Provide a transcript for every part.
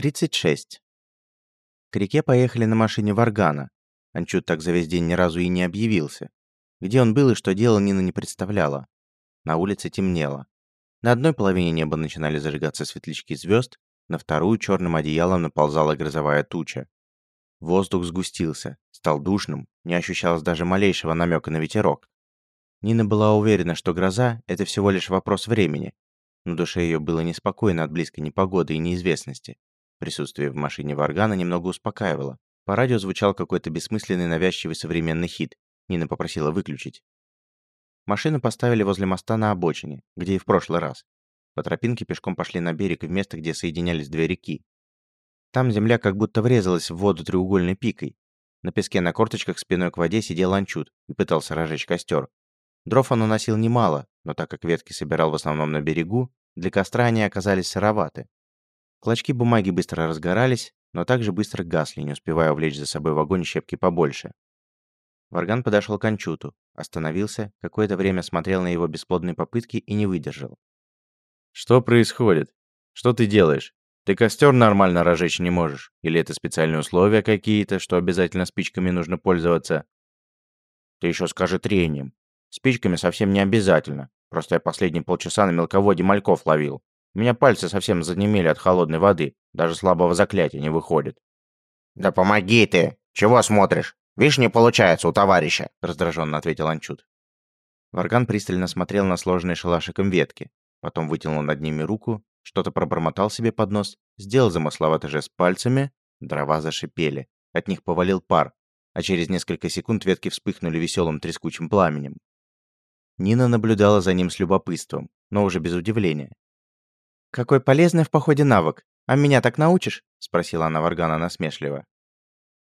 36. К реке поехали на машине Варгана. Анчут так за весь день ни разу и не объявился. Где он был и что делал, Нина не представляла. На улице темнело. На одной половине неба начинали зажигаться светлячки звезд, на вторую черным одеялом наползала грозовая туча. Воздух сгустился, стал душным, не ощущалось даже малейшего намека на ветерок. Нина была уверена, что гроза – это всего лишь вопрос времени, но душе ее было неспокойно от близкой непогоды и неизвестности. Присутствие в машине Варгана немного успокаивало. По радио звучал какой-то бессмысленный навязчивый современный хит. Нина попросила выключить. Машину поставили возле моста на обочине, где и в прошлый раз. По тропинке пешком пошли на берег в место, где соединялись две реки. Там земля как будто врезалась в воду треугольной пикой. На песке на корточках спиной к воде сидел анчут и пытался разжечь костер. Дров он уносил немало, но так как ветки собирал в основном на берегу, для костра они оказались сыроваты. Клочки бумаги быстро разгорались, но также быстро гасли, не успевая увлечь за собой в огонь щепки побольше. Варган подошел к Анчуту, остановился, какое-то время смотрел на его бесплодные попытки и не выдержал. «Что происходит? Что ты делаешь? Ты костер нормально разжечь не можешь? Или это специальные условия какие-то, что обязательно спичками нужно пользоваться?» «Ты еще скажи трением. Спичками совсем не обязательно. Просто я последние полчаса на мелководье мальков ловил. У меня пальцы совсем занемели от холодной воды. Даже слабого заклятия не выходит. «Да помоги ты! Чего смотришь? Видишь, не получается у товарища!» раздраженно ответил Анчут. Варган пристально смотрел на сложенные шалашиком ветки. Потом вытянул над ними руку, что-то пробормотал себе под нос, сделал замысловатый жест пальцами, дрова зашипели. От них повалил пар, а через несколько секунд ветки вспыхнули веселым трескучим пламенем. Нина наблюдала за ним с любопытством, но уже без удивления. «Какой полезный в походе навык. А меня так научишь?» — спросила она Варгана насмешливо.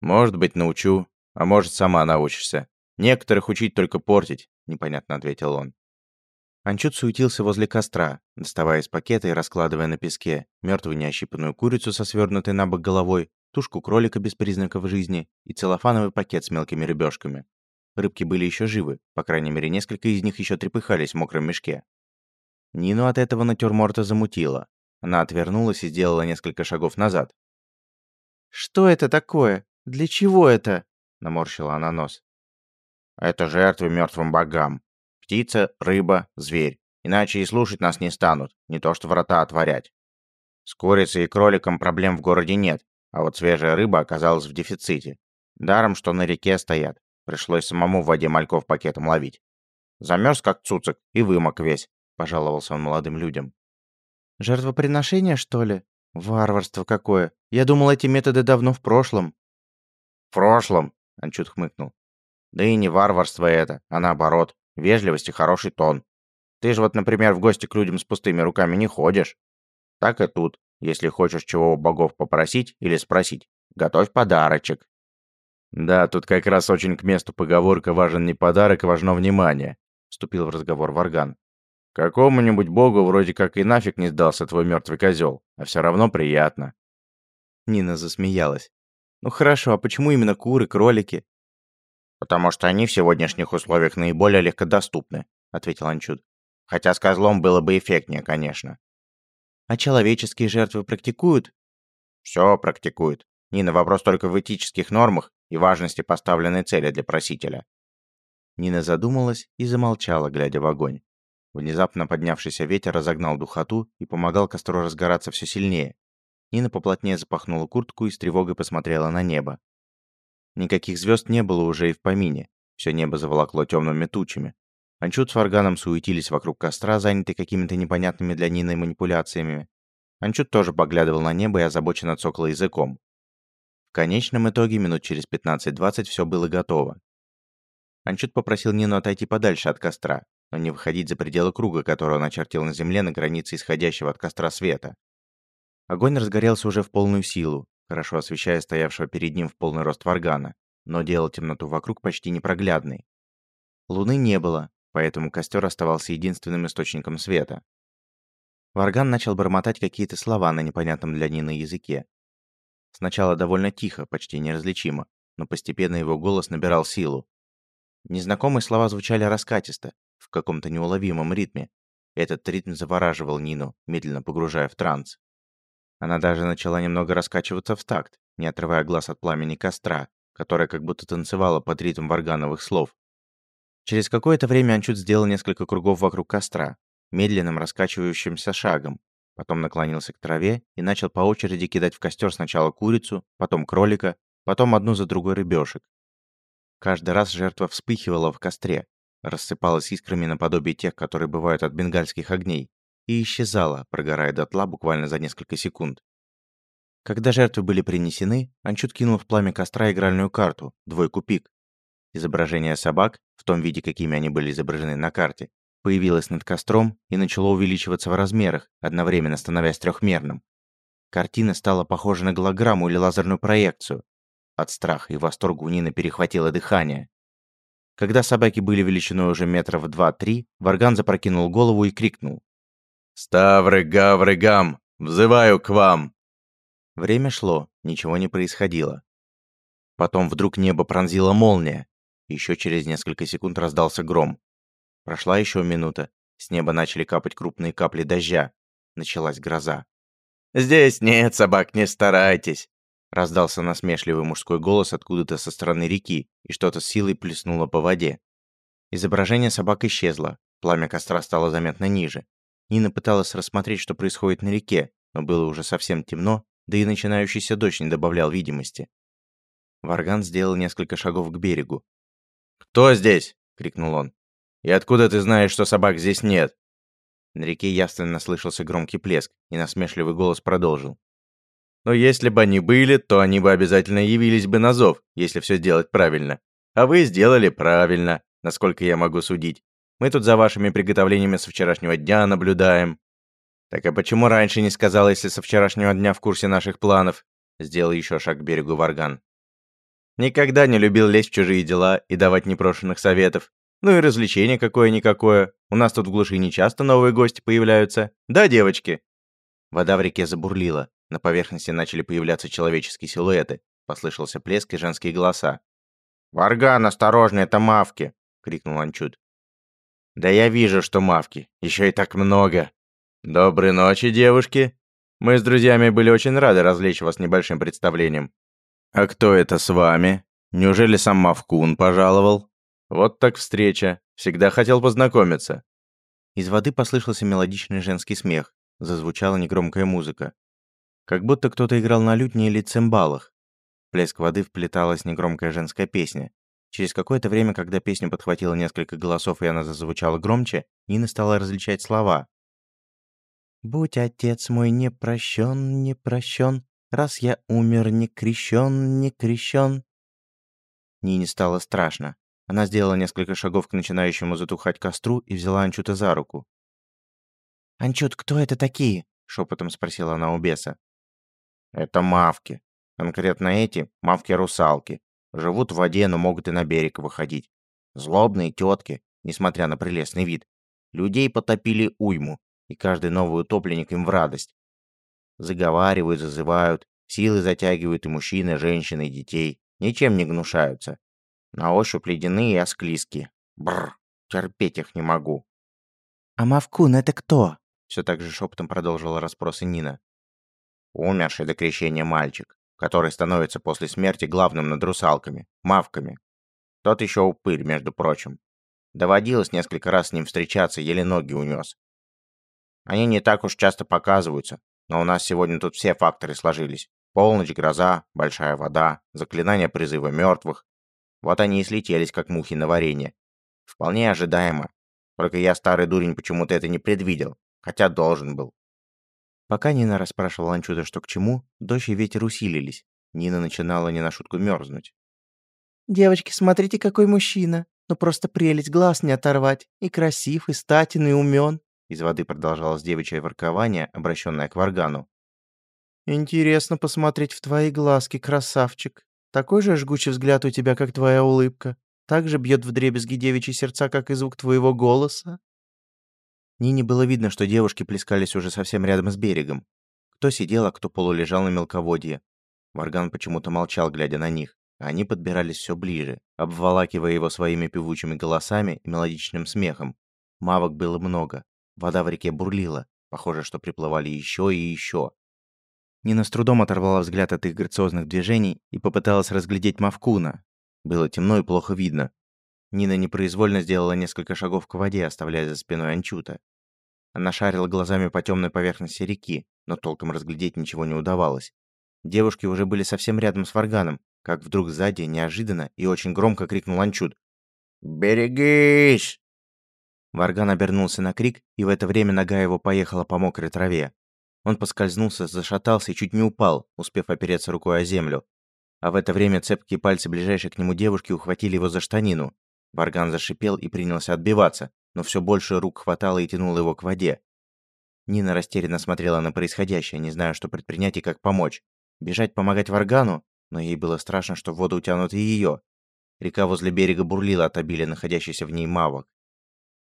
«Может быть, научу, а может, сама научишься. Некоторых учить только портить», — непонятно ответил он. Анчут суетился возле костра, доставая из пакета и раскладывая на песке мертвую неощипанную курицу со свернутой на бок головой, тушку кролика без признаков жизни и целлофановый пакет с мелкими рыбешками. Рыбки были еще живы, по крайней мере, несколько из них еще трепыхались в мокром мешке. Нину от этого натюрморта замутило. Она отвернулась и сделала несколько шагов назад. «Что это такое? Для чего это?» — наморщила она нос. «Это жертвы мертвым богам. Птица, рыба, зверь. Иначе и слушать нас не станут, не то что врата отворять. С курицей и кроликом проблем в городе нет, а вот свежая рыба оказалась в дефиците. Даром, что на реке стоят. Пришлось самому в воде мальков пакетом ловить. Замерз как цуцик и вымок весь пожаловался он молодым людям. «Жертвоприношение, что ли? Варварство какое! Я думал, эти методы давно в прошлом». «В прошлом?» — Анчут хмыкнул. «Да и не варварство это, а наоборот, вежливость и хороший тон. Ты же вот, например, в гости к людям с пустыми руками не ходишь. Так и тут, если хочешь чего у богов попросить или спросить, готовь подарочек». «Да, тут как раз очень к месту поговорка «важен не подарок, важно внимание», — вступил в разговор Варган. Какому-нибудь богу вроде как и нафиг не сдался твой мертвый козел, а все равно приятно. Нина засмеялась. Ну хорошо, а почему именно куры, кролики? Потому что они в сегодняшних условиях наиболее легкодоступны, ответил Анчуд. Хотя с козлом было бы эффектнее, конечно. А человеческие жертвы практикуют? Все практикуют. Нина, вопрос только в этических нормах и важности поставленной цели для просителя. Нина задумалась и замолчала, глядя в огонь. Внезапно поднявшийся ветер разогнал духоту и помогал костру разгораться все сильнее. Нина поплотнее запахнула куртку и с тревогой посмотрела на небо. Никаких звезд не было уже и в помине. Все небо заволокло темными тучами. Анчут с Варганом суетились вокруг костра, занятые какими-то непонятными для Нины манипуляциями. Анчут тоже поглядывал на небо и озабоченно цокал языком. В конечном итоге минут через 15-20 все было готово. Анчут попросил Нину отойти подальше от костра, но не выходить за пределы круга, который он очертил на земле на границе исходящего от костра света. Огонь разгорелся уже в полную силу, хорошо освещая стоявшего перед ним в полный рост варгана, но делал темноту вокруг почти непроглядной. Луны не было, поэтому костер оставался единственным источником света. Варган начал бормотать какие-то слова на непонятном для Нины языке. Сначала довольно тихо, почти неразличимо, но постепенно его голос набирал силу. Незнакомые слова звучали раскатисто, в каком-то неуловимом ритме. Этот ритм завораживал Нину, медленно погружая в транс. Она даже начала немного раскачиваться в такт, не отрывая глаз от пламени костра, которое как будто танцевало под ритм варгановых слов. Через какое-то время Анчут сделал несколько кругов вокруг костра, медленным раскачивающимся шагом, потом наклонился к траве и начал по очереди кидать в костер сначала курицу, потом кролика, потом одну за другой рыбешек. Каждый раз жертва вспыхивала в костре, рассыпалась искрами наподобие тех, которые бывают от бенгальских огней, и исчезала, прогорая дотла буквально за несколько секунд. Когда жертвы были принесены, Анчут кинул в пламя костра игральную карту, двойку пик. Изображение собак, в том виде, какими они были изображены на карте, появилось над костром и начало увеличиваться в размерах, одновременно становясь трехмерным. Картина стала похожа на голограмму или лазерную проекцию. От страха и восторга у Нины перехватило дыхание. Когда собаки были величиной уже метров два-три, Варган запрокинул голову и крикнул. «Ставры, гавры! Взываю к вам!» Время шло, ничего не происходило. Потом вдруг небо пронзила молния. Еще через несколько секунд раздался гром. Прошла еще минута. С неба начали капать крупные капли дождя. Началась гроза. «Здесь нет собак, не старайтесь!» Раздался насмешливый мужской голос откуда-то со стороны реки, и что-то с силой плеснуло по воде. Изображение собак исчезло, пламя костра стало заметно ниже. Нина пыталась рассмотреть, что происходит на реке, но было уже совсем темно, да и начинающийся дождь не добавлял видимости. Варган сделал несколько шагов к берегу. «Кто здесь?» — крикнул он. «И откуда ты знаешь, что собак здесь нет?» На реке явственно слышался громкий плеск, и насмешливый голос продолжил. «Но если бы они были, то они бы обязательно явились бы на зов, если все сделать правильно. А вы сделали правильно, насколько я могу судить. Мы тут за вашими приготовлениями со вчерашнего дня наблюдаем». «Так а почему раньше не сказал, если со вчерашнего дня в курсе наших планов?» Сделал еще шаг к берегу Варган. «Никогда не любил лезть в чужие дела и давать непрошенных советов. Ну и развлечение какое-никакое. У нас тут в глуши не часто новые гости появляются. Да, девочки?» Вода в реке забурлила. На поверхности начали появляться человеческие силуэты. Послышался плеск и женские голоса. «Варган, осторожно, это мавки!» — крикнул Анчут. Да я вижу, что мавки. Еще и так много. Доброй ночи, девушки. Мы с друзьями были очень рады развлечь вас небольшим представлением. А кто это с вами? Неужели сам Мавкун пожаловал? Вот так встреча. Всегда хотел познакомиться. Из воды послышался мелодичный женский смех. Зазвучала негромкая музыка. Как будто кто-то играл на лютне или цимбалах. Плеск воды вплеталась негромкая женская песня. Через какое-то время, когда песню подхватило несколько голосов и она зазвучала громче, Нина стала различать слова. «Будь отец мой не прощен, не прощен, раз я умер, не крещен, не крещен». Нине стало страшно. Она сделала несколько шагов к начинающему затухать костру и взяла Анчута за руку. «Анчут, кто это такие?» — шепотом спросила она у беса. «Это мавки. Конкретно эти — мавки-русалки. Живут в воде, но могут и на берег выходить. Злобные тетки, несмотря на прелестный вид. Людей потопили уйму, и каждый новый утопленник им в радость. Заговаривают, зазывают, силы затягивают и мужчин, и женщин, и детей. Ничем не гнушаются. На ощупь ледяные и осклизкие. Бррр, терпеть их не могу. «А Мавкун это кто?» Все так же шепотом продолжила расспросы Нина. Умерший до крещения мальчик который становится после смерти главным над русалками, мавками. Тот еще упырь, между прочим. Доводилось несколько раз с ним встречаться, еле ноги унес. Они не так уж часто показываются, но у нас сегодня тут все факторы сложились. Полночь, гроза, большая вода, заклинание призыва мертвых. Вот они и слетелись, как мухи на варенье. Вполне ожидаемо. Только я, старый дурень, почему-то это не предвидел, хотя должен был. Пока Нина расспрашивала Анчуда, что к чему, дождь и ветер усилились. Нина начинала не на шутку мерзнуть. «Девочки, смотрите, какой мужчина! Ну просто прелесть, глаз не оторвать! И красив, и статен, и умен!» Из воды продолжалось девичье воркование, обращенное к Варгану. «Интересно посмотреть в твои глазки, красавчик. Такой же жгучий взгляд у тебя, как твоя улыбка. Так же бьет в дребезги девичьи сердца, как и звук твоего голоса. Нине было видно, что девушки плескались уже совсем рядом с берегом. Кто сидел, а кто полулежал на мелководье. Варган почему-то молчал, глядя на них, а они подбирались все ближе, обволакивая его своими певучими голосами и мелодичным смехом. Мавок было много. Вода в реке бурлила. Похоже, что приплывали еще и еще. Нина с трудом оторвала взгляд от их грациозных движений и попыталась разглядеть Мавкуна. Было темно и плохо видно. Нина непроизвольно сделала несколько шагов к воде, оставляя за спиной Анчута. Она шарила глазами по темной поверхности реки, но толком разглядеть ничего не удавалось. Девушки уже были совсем рядом с Варганом, как вдруг сзади неожиданно и очень громко крикнул Анчут. «Берегись!» Варган обернулся на крик, и в это время нога его поехала по мокрой траве. Он поскользнулся, зашатался и чуть не упал, успев опереться рукой о землю. А в это время цепкие пальцы ближайшей к нему девушки ухватили его за штанину. Варган зашипел и принялся отбиваться, но все больше рук хватало и тянуло его к воде. Нина растерянно смотрела на происходящее, не зная, что предпринять и как помочь. Бежать помогать Варгану? Но ей было страшно, что в воду утянут и ее. Река возле берега бурлила от обилия находящейся в ней мавок.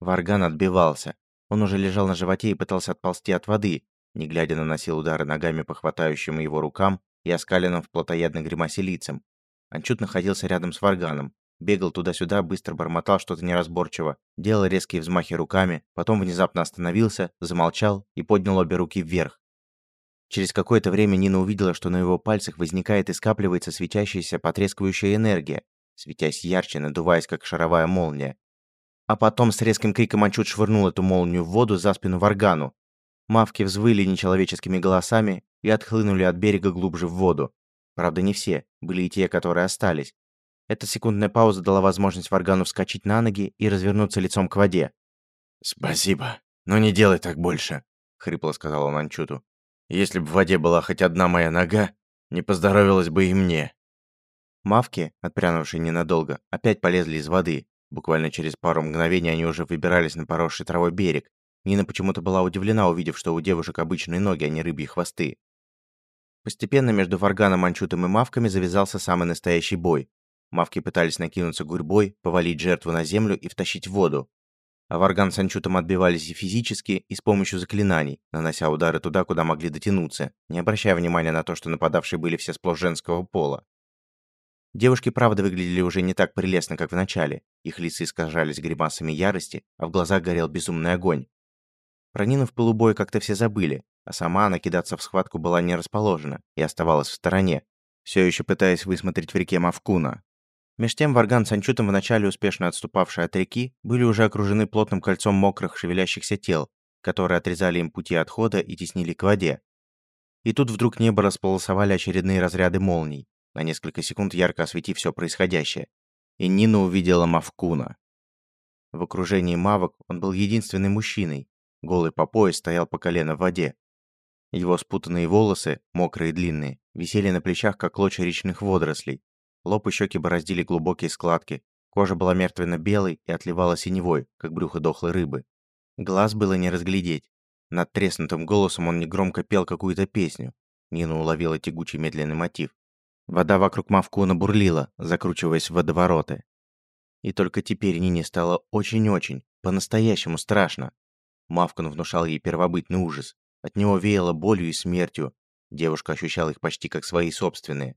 Варган отбивался. Он уже лежал на животе и пытался отползти от воды, не глядя наносил удары ногами по хватающим его рукам и оскаленным в плотоядной гримасе лицам. Анчут находился рядом с Варганом, бегал туда-сюда, быстро бормотал что-то неразборчиво, делал резкие взмахи руками, потом внезапно остановился, замолчал и поднял обе руки вверх. Через какое-то время Нина увидела, что на его пальцах возникает и скапливается светящаяся потрескивающая энергия, светясь ярче, надуваясь, как шаровая молния. А потом с резким криком Анчут швырнул эту молнию в воду за спину Варгану. Мавки взвыли нечеловеческими голосами и отхлынули от берега глубже в воду. Правда, не все, были и те, которые остались. Эта секундная пауза дала возможность Варгану вскочить на ноги и развернуться лицом к воде. «Спасибо, но не делай так больше», — хрипло сказал он Анчуту. «Если бы в воде была хоть одна моя нога, не поздоровилась бы и мне». Мавки, отпрянувшие ненадолго, опять полезли из воды. Буквально через пару мгновений они уже выбирались на поросший травой берег. Нина почему-то была удивлена, увидев, что у девушек обычные ноги, а не рыбьи хвосты. Постепенно между Варганом, Анчутом и Мавками завязался самый настоящий бой. Мавки пытались накинуться гурьбой, повалить жертву на землю и втащить в воду. А Варган с Анчутом отбивались и физически, и с помощью заклинаний, нанося удары туда, куда могли дотянуться, не обращая внимания на то, что нападавшие были все сплошь женского пола. Девушки, правда, выглядели уже не так прелестно, как в начале. Их лица искажались гримасами ярости, а в глазах горел безумный огонь. Про Нину в полубое как-то все забыли, а сама она кидаться в схватку была не расположена и оставалась в стороне, все еще пытаясь высмотреть в реке Мавкуна. Меж тем Варган с Анчутом, вначале успешно отступавшие от реки, были уже окружены плотным кольцом мокрых шевелящихся тел, которые отрезали им пути отхода и теснили к воде. И тут вдруг небо располосовали очередные разряды молний, на несколько секунд ярко осветив все происходящее. И Нина увидела Мавкуна. В окружении мавок он был единственным мужчиной, голый по пояс стоял по колено в воде. Его спутанные волосы, мокрые и длинные, висели на плечах, как клочья речных водорослей, Лоб и щеки бороздили глубокие складки. Кожа была мертвенно-белой и отливала синевой, как брюхо дохлой рыбы. Глаз было не разглядеть. Над треснутым голосом он негромко пел какую-то песню. Нина уловила тягучий медленный мотив. Вода вокруг Мавкуна бурлила, закручиваясь в водовороты. И только теперь Нине стало очень-очень, по-настоящему страшно. Мавкун внушал ей первобытный ужас. От него веяло болью и смертью. Девушка ощущала их почти как свои собственные.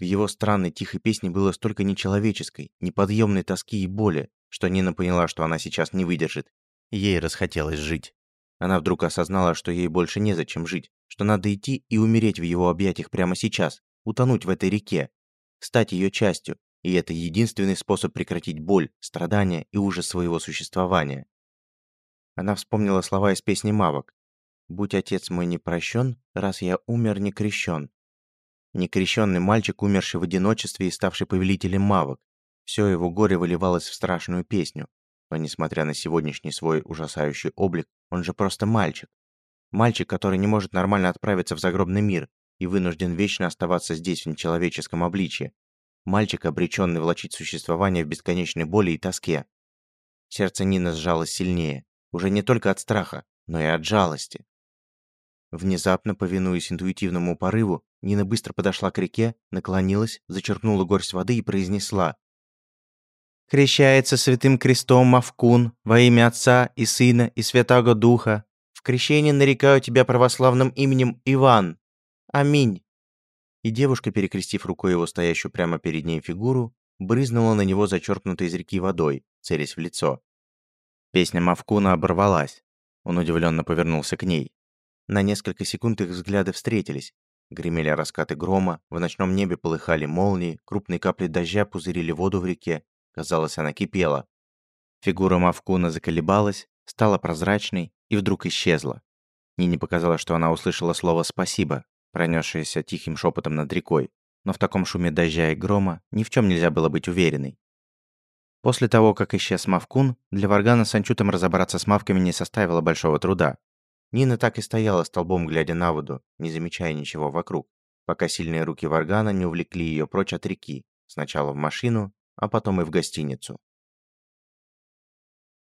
В его странной тихой песне было столько нечеловеческой, неподъемной тоски и боли, что Нина поняла, что она сейчас не выдержит. Ей расхотелось жить. Она вдруг осознала, что ей больше незачем жить, что надо идти и умереть в его объятиях прямо сейчас, утонуть в этой реке, стать ее частью, и это единственный способ прекратить боль, страдания и ужас своего существования. Она вспомнила слова из песни «Мавок». «Будь отец мой не прощен, раз я умер не крещен, Некрещенный мальчик, умерший в одиночестве и ставший повелителем мавок. Все его горе выливалось в страшную песню. Но несмотря на сегодняшний свой ужасающий облик, он же просто мальчик. Мальчик, который не может нормально отправиться в загробный мир и вынужден вечно оставаться здесь в нечеловеческом обличье. Мальчик, обреченный влачить существование в бесконечной боли и тоске. Сердце Нины сжалось сильнее, уже не только от страха, но и от жалости. Внезапно, повинуясь интуитивному порыву, Нина быстро подошла к реке, наклонилась, зачерпнула горсть воды и произнесла. «Крещается святым крестом Мавкун во имя Отца и Сына и Святаго Духа. В крещении нарекаю тебя православным именем Иван. Аминь». И девушка, перекрестив рукой его стоящую прямо перед ней фигуру, брызнула на него зачерпнутой из реки водой, целясь в лицо. Песня Мавкуна оборвалась. Он удивленно повернулся к ней. На несколько секунд их взгляды встретились. Гремели раскаты грома, в ночном небе полыхали молнии, крупные капли дождя пузырили воду в реке. Казалось, она кипела. Фигура Мавкуна заколебалась, стала прозрачной и вдруг исчезла. Нине показалось, что она услышала слово «спасибо», пронесшееся тихим шепотом над рекой, но в таком шуме дождя и грома ни в чем нельзя было быть уверенной. После того, как исчез Мавкун, для Варгана с Анчутом разобраться с мавками не составило большого труда. Нина так и стояла столбом, глядя на воду, не замечая ничего вокруг, пока сильные руки Варгана не увлекли ее прочь от реки, сначала в машину, а потом и в гостиницу.